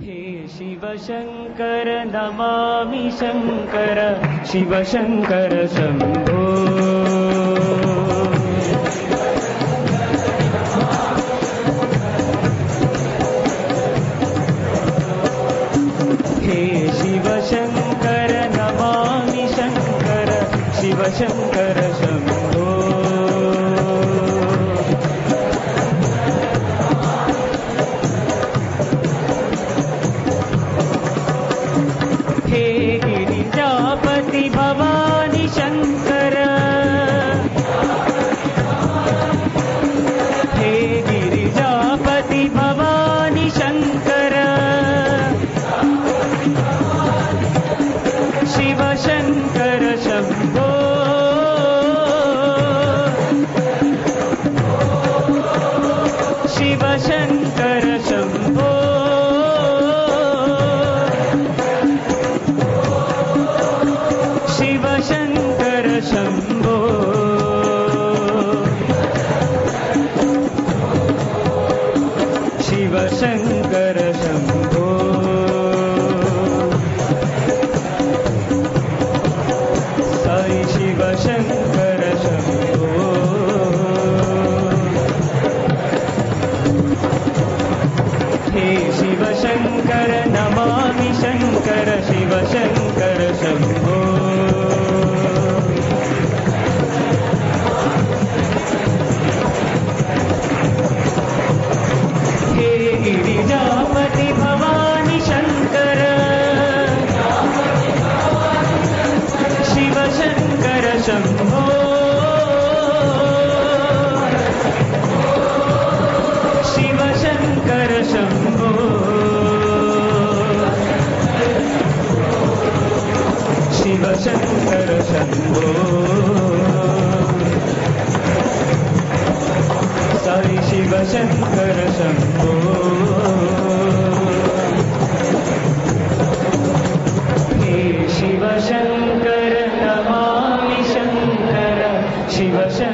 हे शिवशङ्कर नमामि शङ्कर शिवशङ्कर शम्भो। हे शिवशङ्कर नमामि शङ्कर शिवशङ्कर शम्भो शिवशङ्कर शम्भो शिवशङ्कर शम्भो शिवशङ्कर शम्भो शरी शिवशङ्कर शम्भो शिवशङ्कर Shiva